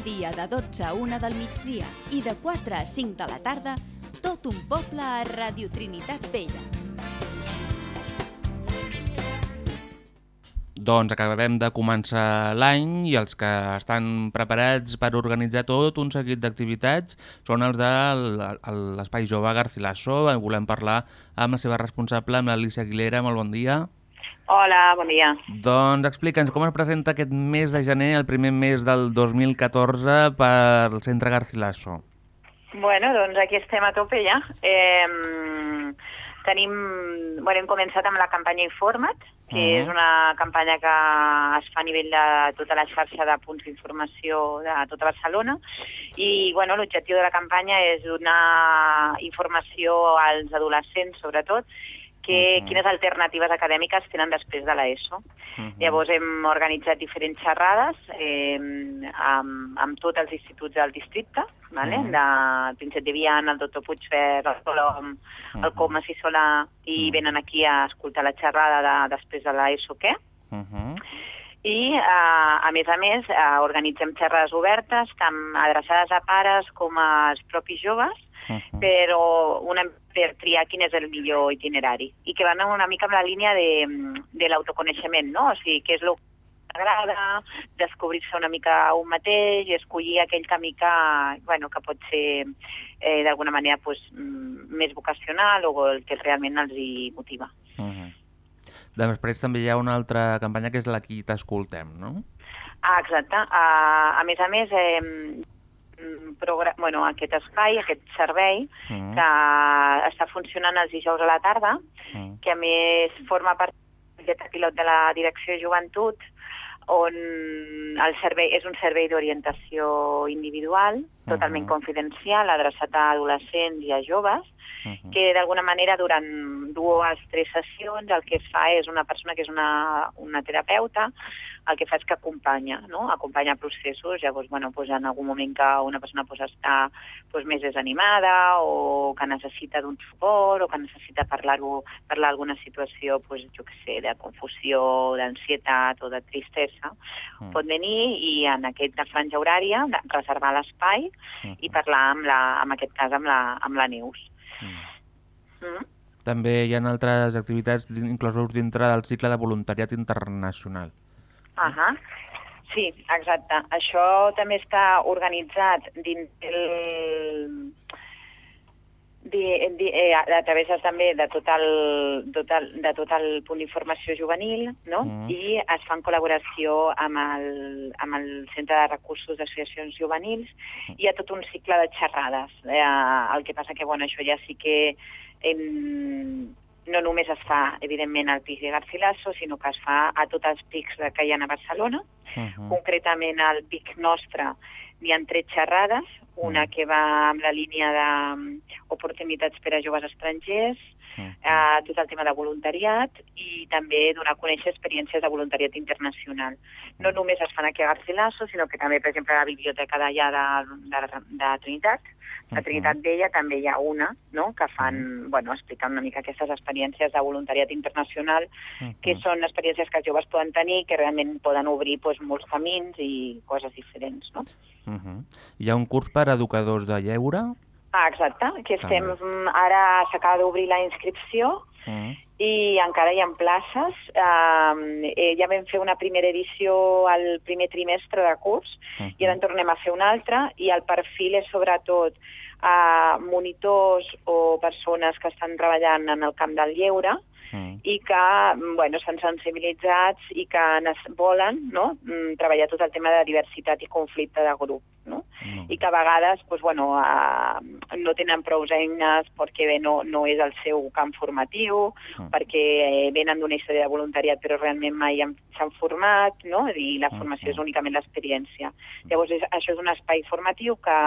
dia de 12 a 1 del migdia i de 4 a 5 de la tarda, tot un poble a Radio Trinitat Vella. Doncs acabem de començar l'any i els que estan preparats per organitzar tot un seguit d'activitats són els de l'Espai Jove Garcilaso. Volem parlar amb la seva responsable, amb l'Alicia Aguilera. Molt bon dia. Hola, bon dia. Doncs explica'ns com es presenta aquest mes de gener, el primer mes del 2014, per al Centre Garcilaso. Bueno, doncs aquí estem a tope ja. Eh, tenim, bueno, hem començat amb la campanya Informa't, que uh -huh. és una campanya que es fa a nivell de tota la xarxa de punts d'informació de tota Barcelona i bueno, l'objectiu de la campanya és donar informació als adolescents, sobretot, que, uh -huh. quines alternatives acadèmiques tenen després de l'ESO. Uh -huh. Llavors hem organitzat diferents xerrades eh, amb, amb tots els instituts del districte, vale? uh -huh. de Príncep de Viana, el doctor Puigfer, el Colom, uh -huh. el Comas i Solà, i uh -huh. venen aquí a escoltar la xerrada de, després de l'ESO què? Uh -huh. I, eh, a més a més, eh, organitzem xerrades obertes, tant adreçades a pares com als propis joves, uh -huh. però una, per triar quin és el millor itinerari i que van una mica amb la línia de, de l'autoconeixement, no? O sigui, què és el que agrada, descobrir-se una mica un mateix i escollir aquell camí que, bueno, que pot ser eh, d'alguna manera pues, més vocacional o el que realment els hi motiva. Uh -huh. Després també hi ha una altra campanya que és la Qui t'escoltem, no? Ah, exacte. Uh, a més a més, eh, bueno, aquest espai, aquest servei, mm. que està funcionant els dijous a la tarda, mm. que a més forma part d'aquest pilot de la Direcció de Joventut, on el servei és un servei d'orientació individual, totalment uh -huh. confidencial, adreçat a adolescents i a joves, uh -huh. que d'alguna manera durant dues, tres sessions el que es fa és una persona que és una, una terapeuta, el que fa és que acompanya, no? acompanya processos, llavors bueno, pues en algun moment que una persona pues, està pues, més desanimada o que necessita d'un suport o que necessita parlar-ho parlar alguna situació pues, jo que sé, de confusió, d'ansietat o de tristesa, mm. pot venir i en aquesta franja horària reservar l'espai mm. i parlar amb la, en aquest cas amb la, amb la Neus. Mm. Mm? També hi ha altres activitats inclosos dintre del cicle de voluntariat internacional. Uh -huh. Sí, exacte. Això també està organitzat dins el... De, de, eh, a través també de tot el, tot el, de tot el punt d'informació juvenil, no? Mm. i es fa en col·laboració amb el, amb el Centre de Recursos d'Associacions Juvenils, i hi ha tot un cicle de xerrades. Eh, el que passa que bueno, això ja sí que hem, no només es fa, evidentment, al PIC de Garcilaso, sinó que es fa a tots els pics que hi ha a Barcelona. Uh -huh. Concretament, al pic nostre hi ha tret xerrades, una uh -huh. que va amb la línia d'oportunitats per a joves estrangers. Eh, tot el tema de voluntariat i també donar a conèixer experiències de voluntariat internacional. No només es fan aquí a Garcilaso, sinó que també, per exemple, a la biblioteca d'allà de, de, de Trinitat, a Trinitat Vella també hi ha una, no?, que fan, bueno, explicant una mica aquestes experiències de voluntariat internacional, que són experiències que els joves poden tenir, que realment poden obrir pues, molts camins i coses diferents, no? Uh -huh. Hi ha un curs per a educadors de lleure? Ah, exacte, que estem, ara s'acaba d'obrir la inscripció, -huh. i encara hi ha places. Eh, eh, ja vam fer una primera edició al primer trimestre de curs -huh. i ara en tornem a fer una altra i el perfil és sobretot a monitors o persones que estan treballant en el camp del lleure mm. I que bueno, s'han sensibilitzats i que volen no, mm, treballar tot el tema de diversitat i conflicte de grup. No? Mm. I que a vegades doncs, bueno, uh, no tenen prou eines perquè bé, no, no és el seu camp formatiu, mm. perquè eh, venen d'una història de voluntariat però realment mai s'han format no? i la formació mm. és únicament l'experiència. Llavors és, això és un espai formatiu que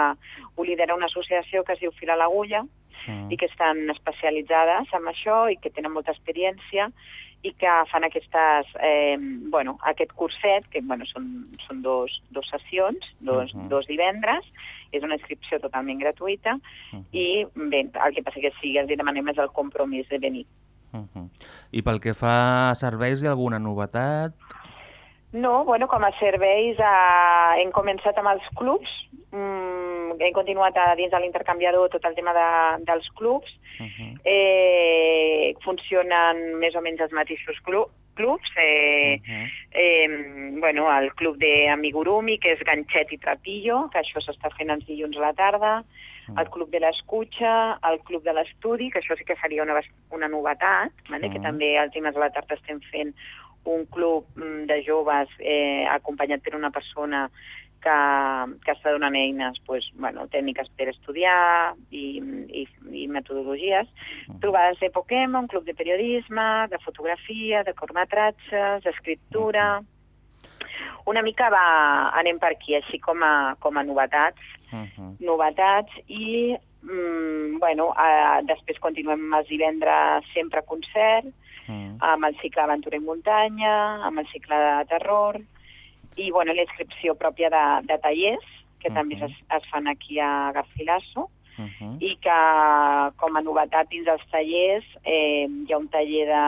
ho lidera una associació que es diu Fila l'Agulla, mm. i que estan especialitzades en això i que tenen molta experiència i que fan aquestes, eh, bueno, aquest curset, que bueno, són, són dos, dos sessions, dos, uh -huh. dos divendres, és una inscripció totalment gratuïta, uh -huh. i bé, el que passa que sí, els demanem és el compromís de venir. Uh -huh. I pel que fa a serveis, hi ha alguna novetat? No, bueno, com a serveis eh, hem començat amb els clubs, mm, hem continuat a dins de l'intercanviador tot el tema de, dels clubs, Uh -huh. eh, funcionen més o menys els mateixos clu clubs, eh, Uh -huh. eh, bueno, el club d'Amigurumi, que és ganxet i trapillo, que això s'està fent els dilluns a la tarda, el club de l'escutxa, el club de l'estudi, que això sí que seria una, una novetat, vale? que Mhm. també el dimarts a la tarda estem fent un club mm, de joves eh, acompanyat per una persona que, que està donant eines, pues, bueno, tècniques per estudiar i, i, i metodologies. Trobades de Pokémon, club de periodisme, de fotografia, de curtmetratges, d'escriptura... Una mica va, anem per aquí, així com a, com a novetats. Uh -huh. novetats i mm, bueno, eh, després continuem els divendres sempre a concert, Uh amb el cicle Aventura i Muntanya, amb el cicle de terror i bueno, la inscripció pròpia de, de tallers, que Mhm. també es, es fan aquí a Garcilaso, -huh. i que com a novetat dins dels tallers eh, hi ha un taller de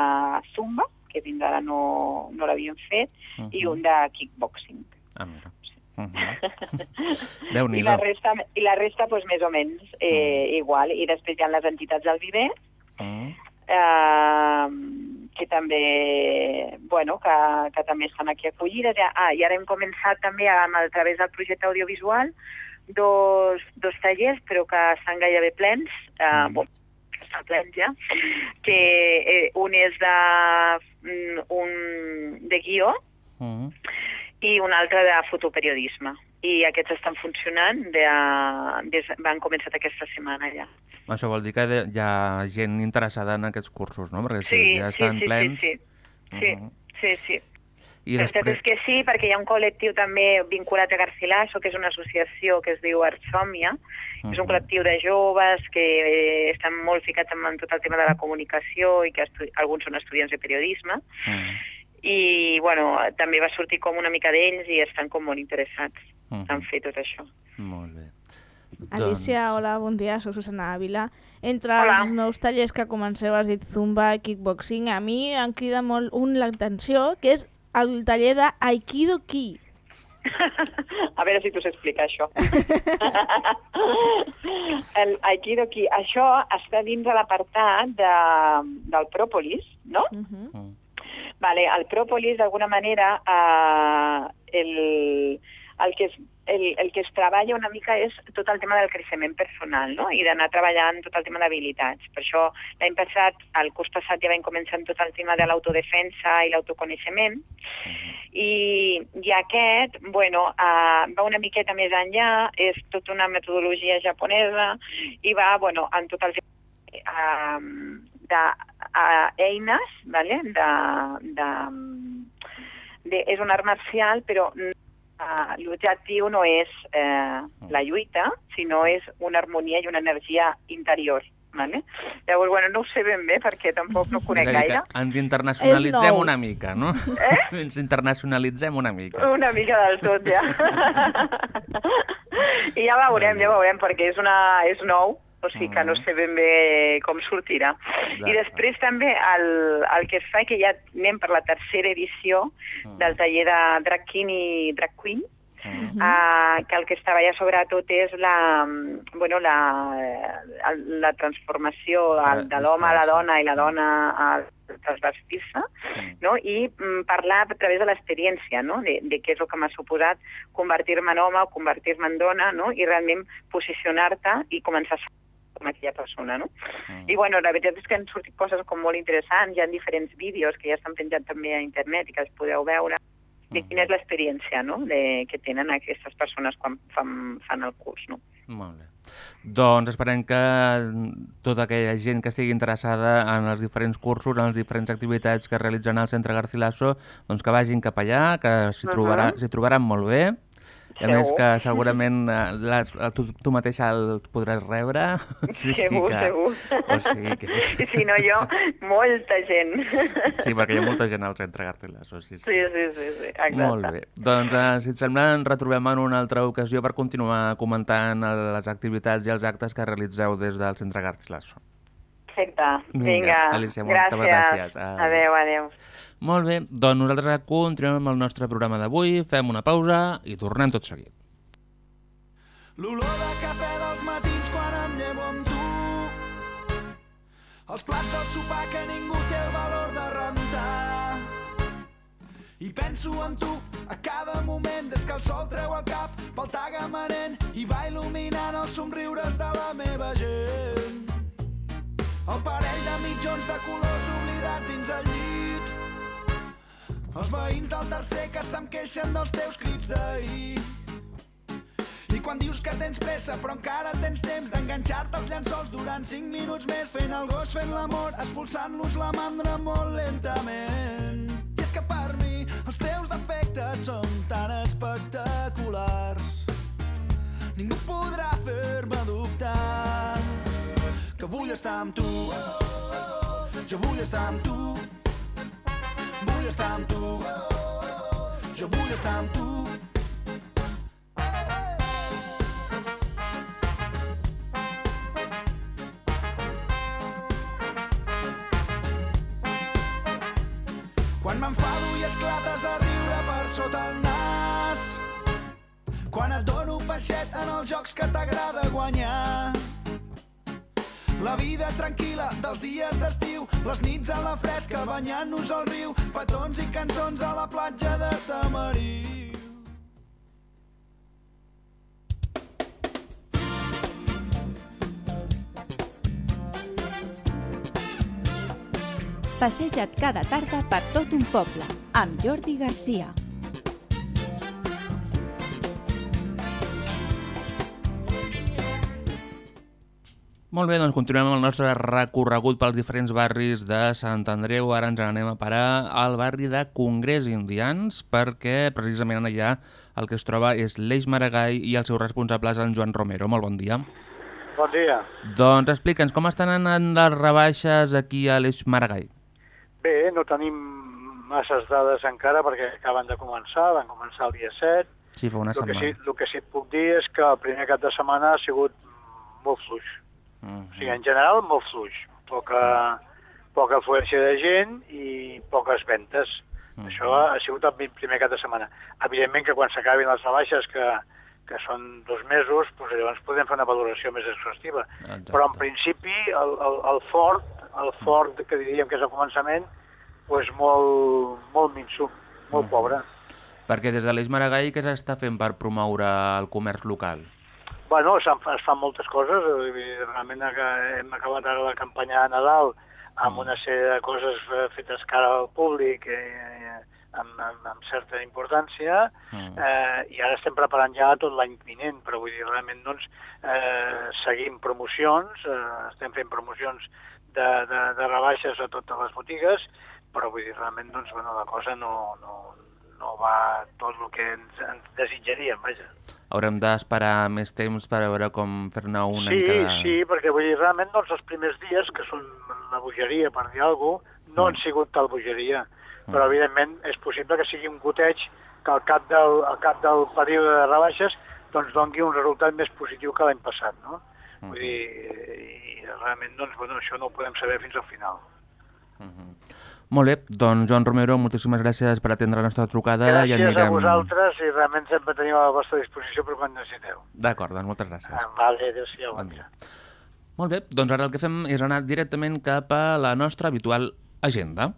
Zumba, que fins ara no, no l'havíem fet, i un de kickboxing. Ah, mira. Uh -huh. I la resta, i la resta pues, més o menys eh, igual. I després hi ha les entitats del viver, Uh eh, que també, bueno, que, que també estan aquí acollides. Ah, i ara hem començat també amb, a través del projecte audiovisual dos, dos tallers, però que estan gairebé plens, eh, bon, que estan plens ja, que eh, un és de, mm, un, de guió -huh. i un altre de fotoperiodisme. I aquests estan funcionant, de, des, van començat aquesta setmana ja. Això vol dir que hi ha gent interessada en aquests cursos, no? Perquè si Sí, ja sí, estan sí, plens... sí, sí. Sí, Mhm. sí, sí. I després... és que sí, perquè hi ha un col·lectiu també vinculat a Garcilaso, que és una associació que es diu Artsòmia, és un Mhm. col·lectiu de joves que eh, estan molt ficats en, tot el tema de la comunicació i que alguns són estudiants de periodisme, Mhm. I bueno, també va sortir com una mica d'ells i estan com molt interessats Mhm. en fer tot això. Molt bé. Alicia, hola, bon dia, soc Susana Ávila. Entre Hola. els nous tallers que comenceu, has dit Zumba, Kickboxing, a mi em crida molt un l'atenció, que és el taller d'Aikido Ki. A veure si tu s'explica això. el Aikido Ki, això està dins de l'apartat de, del Pròpolis, no? Uh -huh. Vale, el Pròpolis, d'alguna manera, eh, el, el, que es, el, el que es treballa una mica és tot el tema del creixement personal, no? I d'anar treballant tot el tema d'habilitats. Per això l'any passat, el curs passat ja vam començar amb tot el tema de l'autodefensa i l'autoconeixement, i, i aquest, bueno, uh, va una miqueta més enllà, és tota una metodologia japonesa i va, bueno, en tot el uh, de vale? de, de, de, és un art marcial, però uh, l'objectiu no és eh, la lluita, sinó és una harmonia i una energia interior. Vale? Llavors, bueno, no ho sé ben bé perquè tampoc no conec gaire. ens internacionalitzem una mica, no? Eh? Ens internacionalitzem una mica. Una mica del tot, ja. I ja veurem, ja veurem, perquè és, una, és nou, o sigui que no sé ben bé com sortirà. I després també el, el que es fa, que ja anem per la tercera edició del taller de Drag King i Drag Queen, uh, que el que es treballa sobretot és la, bueno, la, la transformació al- de l'home a la dona i la dona a transvestir-se, no? i mm, parlar a través de l'experiència, no? de, de què és el que m'ha suposat convertir-me en home o convertir-me en dona, no? i realment posicionar-te i començar a com aquella persona, no? I bueno, la veritat és que han sortit coses com molt interessants, hi ha diferents vídeos que ja estan penjats també a internet i que els podeu veure, de quina és l'experiència no? de, que tenen aquestes persones quan fan, fan el curs. No? Molt bé. Doncs esperem que tota aquella gent que estigui interessada en els diferents cursos, en les diferents activitats que realitzen al Centre Garcilaso, doncs que vagin cap allà, que s'hi Ahà. trobarà, s'hi trobaran molt bé. I a més Segur. que segurament eh, les, tu, tu mateixa els podràs rebre. O sigui Segur, que, segur. O sigui que... I si no jo, molta gent. Sí, perquè hi ha molta gent al Centre Garcilaso. Sí, sí. Sí, sí, sí, sí, exacte. Molt bé. Doncs, eh, si et sembla, ens retrobem en una altra ocasió per continuar comentant les activitats i els actes que realitzeu des del Centre Garcilaso. Perfecte. Vinga, Vinga, Alicia, moltes gràcies. Adéu. Adéu, adéu. Molt bé, doncs nosaltres continuem amb el nostre programa d'avui, fem una pausa i tornem tot seguit. L'olor de cafè dels matins quan em llevo amb tu. Els plats del sopar que ningú té el valor de rentar. I penso en tu a cada moment des que el sol treu el cap pel tagamanent i va il·luminant els somriures de la meva gent. El parell de mitjons de colors oblidats dins el llit. Els veïns del tercer que se'm queixen dels teus crits d'ahir. I quan dius que tens pressa però encara tens temps d'enganxar-te als llençols durant 5 minuts més fent el gos, fent l'amor, expulsant-los la mandra molt lentament. I és que per mi els teus defectes són tan espectaculars Ningú podrà fer-me vull estar amb tu jo vull estar amb tu vull estar amb tu jo vull estar amb tu Quan m'enfado i esclates a riure per sota el nas. Quan et dono peixet en els jocs que t'agrada guanyar. La vida tranquil·la dels dies d'estiu, les nits a la fresca banyant-nos al riu, petons i cançons a la platja de Tamariu. Passeja't cada tarda per tot un poble, amb Jordi Garcia. Molt bé, doncs continuem amb el nostre recorregut pels diferents barris de Sant Andreu. Ara ens n'anem a parar al barri de Congrés Indians perquè precisament allà el que es troba és l'Eix Maragall i el seu responsable és en Joan Romero. Molt bon dia. Bon dia. Doncs explica'ns, com estan anant les rebaixes aquí a l'Eix Maragall? Bé, no tenim masses dades encara perquè acaben de començar, van començar el dia 7. Sí, fa una el que setmana. sí, el que sí et puc dir és que el primer cap de setmana ha sigut molt fluix. Mm. O sigui, en general, molt fluix. Poca, poca afluència de gent i poques ventes. Mm. Això ha sigut el primer cap de setmana. Evidentment que quan s'acabin les rebaixes, que, que són dos mesos, doncs llavors podem fer una valoració més exhaustiva. Exacte. Però en principi el, el, el fort, el fort que diríem que és el començament, doncs molt, molt minso, molt Mm. pobre. Perquè des de l'Eix Maragall què s'està fent per promoure el comerç local? Bueno, es, es fan moltes coses, eh, realment hem acabat ara la campanya de Nadal amb una sèrie de coses eh, fetes cara al públic eh, amb, amb, amb certa importància Mm. eh, i ara estem preparant ja tot l'any vinent, però vull dir, realment doncs, eh, seguim promocions, eh, estem fent promocions de, de, de rebaixes a totes les botigues, però vull dir, realment doncs, bueno, la cosa no, no, no va tot el que ens, ens desitjaríem, vaja. Haurem d'esperar més temps per veure com fer-ne una sí, mica... de- sí, perquè vull dir, realment doncs, els primers dies, que són la bogeria, per dir alguna cosa, no han sigut tal bogeria, però evidentment és possible que sigui un goteig que al cap del, al cap del període de rebaixes doncs dongui un resultat més positiu que l'any passat, no? Vull dir, i realment doncs, bueno, això no ho podem saber fins al final. Molt bé, doncs Joan Romero, moltíssimes gràcies per atendre la nostra trucada i Gràcies anirem... a vosaltres i realment sempre teniu a la vostra disposició per quan necessiteu. D'acord, doncs moltes gràcies. Ah, Vale, adéu-siau. Bon dia. Molt bé, doncs ara el que fem és anar directament cap a la nostra habitual agenda.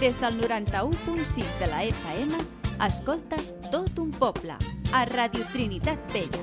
Des del 91.6 de la FM, escoltes tot un poble, a Radio Trinitat Vella.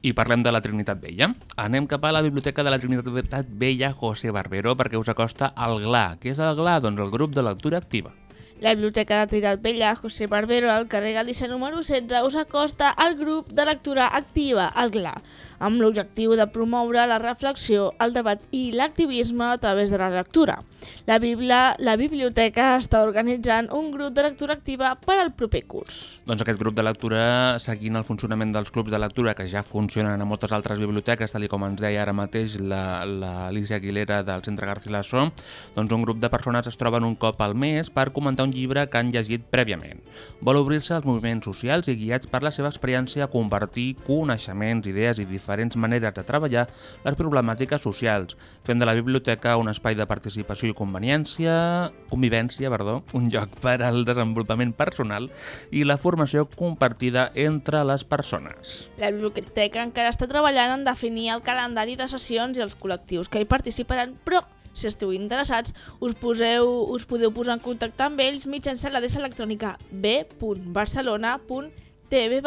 I parlem de la Trinitat Vella. Anem cap a la Biblioteca de la Trinitat Vella José Barbero perquè us acosta el GLA. Què és el GLA? Doncs el grup de lectura activa. La Biblioteca de Trinitat Vella, José Barbero, al carrer Galícia número 16, us acosta al grup de lectura activa, el GLA. Amb l'objectiu de promoure la reflexió, el debat i l'activisme a través de la lectura. La, Biblia, la biblioteca està organitzant un grup de lectura activa per al proper curs. Doncs aquest grup de lectura, seguint el funcionament dels clubs de lectura que ja funcionen a moltes altres biblioteques, tal com ens deia ara mateix l'Alicia la, Aguilera del Centre Garcilaso, doncs un grup de persones es troben un cop al mes per comentar un llibre que han llegit prèviament. Vol obrir-se als moviments socials i guiats per la seva experiència a compartir coneixements, idees i diferents maneres de treballar les problemàtiques socials, fent de la biblioteca un espai de participació i conveniència, convivència, perdó, un lloc per al desenvolupament personal i la formació compartida entre les persones. La biblioteca encara està treballant en definir el calendari de sessions i els col·lectius que hi participaran, però si esteu interessats, us, poseu, us podeu posar en contacte amb ells mitjançant l'adreça electrònica b.barcelona.tv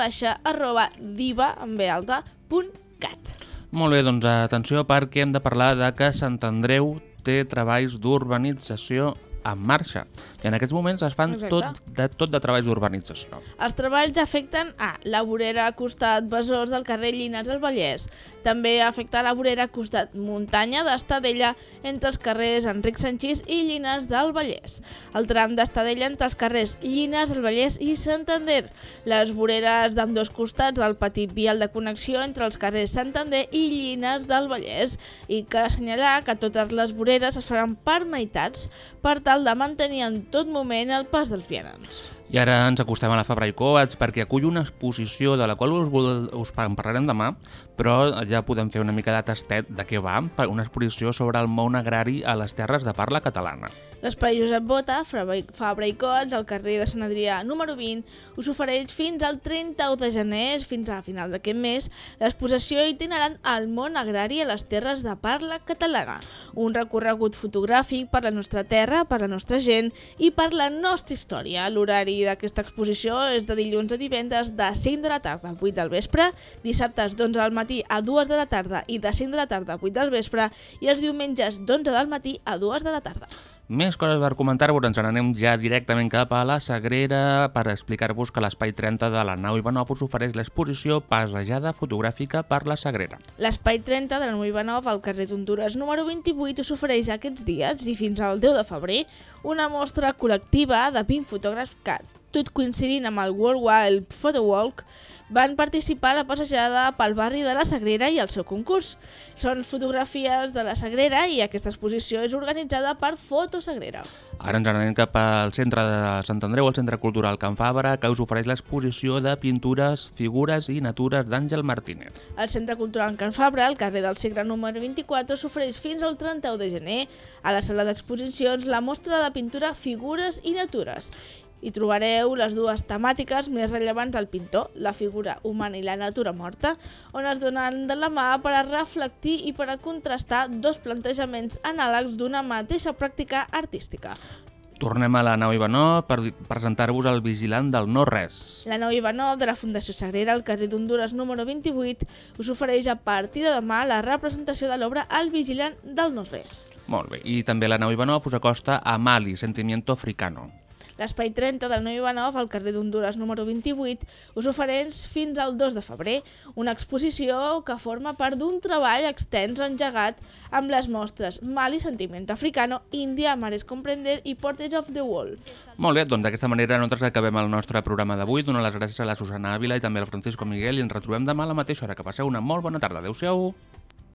arroba diva amb b alta, punt cat. Molt bé, doncs atenció perquè hem de parlar de que Sant Andreu té treballs d'urbanització en marxa. I en aquests moments es fan tot de, tot de treballs d'urbanització. Els treballs afecten a la vorera costat Besòs del carrer Llinars del Vallès. També afecta la vorera costat Muntanya d'Estadella entre els carrers Enric Sanchís i Llinars del Vallès. El tram d'Estadella entre els carrers Llinars del Vallès i Santander. Les voreres d'ambdós costats del petit vial de connexió entre els carrers Santander i Llinars del Vallès. I cal assenyalar que totes les voreres es faran per meitats per tal de mantenir en tot moment el pas dels vianants. I ara ens acostem a la Fabra i Coats perquè acull una exposició de la qual us, us en parlarem demà, però ja podem fer una mica de tastet de què va, una exposició sobre el món agrari a les terres de parla catalana. L'espai Josep Bota, Fabra i Coats, al carrer de Sant Adrià número 20, us ofereix fins al 31 de gener, fins a final d'aquest mes, l'exposició itinerant al món agrari a les terres de parla catalana. Un recorregut fotogràfic per la nostra terra, per la nostra gent i per la nostra història. L'horari d'aquesta exposició és de dilluns a divendres de 5 de la tarda a 8 del vespre, dissabtes d'11 del matí a 2 de la tarda i de 5 de la tarda a 8 del vespre i els diumenges d'11 del matí a 2 de la tarda. Més coses per comentar-vos, ens n'anem ja directament cap a la Sagrera per explicar-vos que l'Espai 30 de la nau Ivanov us ofereix l'exposició Passejada fotogràfica per la Sagrera. L'Espai 30 de la nau Ivanov al carrer d'Honduras número 28 us ofereix aquests dies i fins al 10 de febrer una mostra col·lectiva de 20 fotògrafs que, tot coincidint amb el World Wild Photo Walk, van participar a la passejada pel barri de la Sagrera i al seu concurs. Són fotografies de la Sagrera i aquesta exposició és organitzada per Foto Sagrera. Ara ens anem cap al centre de Sant Andreu, al Centre Cultural Can Fabra, que us ofereix l'exposició de pintures, figures i natures d'Àngel Martínez. El Centre Cultural Can Fabra, al carrer del Segre número 24, s'ofereix fins al 31 de gener a la sala d'exposicions la mostra de pintura Figures i Natures hi trobareu les dues temàtiques més rellevants del pintor, la figura humana i la natura morta, on es donen de la mà per a reflectir i per a contrastar dos plantejaments anàlegs d'una mateixa pràctica artística. Tornem a la nau Ivanov per presentar-vos el vigilant del no-res. La nau Ivanov de la Fundació Sagrera al carrer d'Honduras número 28 us ofereix a partir de demà la representació de l'obra El vigilant del no-res. Molt bé, i també la nau Ivanov us acosta a Mali, Sentimiento Africano. L'Espai 30 del Nou Ivanov, al carrer d'Honduras número 28, us ofereix fins al 2 de febrer una exposició que forma part d'un treball extens engegat amb les mostres Mali, Sentiment Africano, India, Mares Comprender i Portage of the World. Molt bé, doncs d'aquesta manera nosaltres acabem el nostre programa d'avui. Donar les gràcies a la Susana Ávila i també al Francisco Miguel i ens retrobem demà a la mateixa hora. Que passeu una molt bona tarda. Adéu-siau.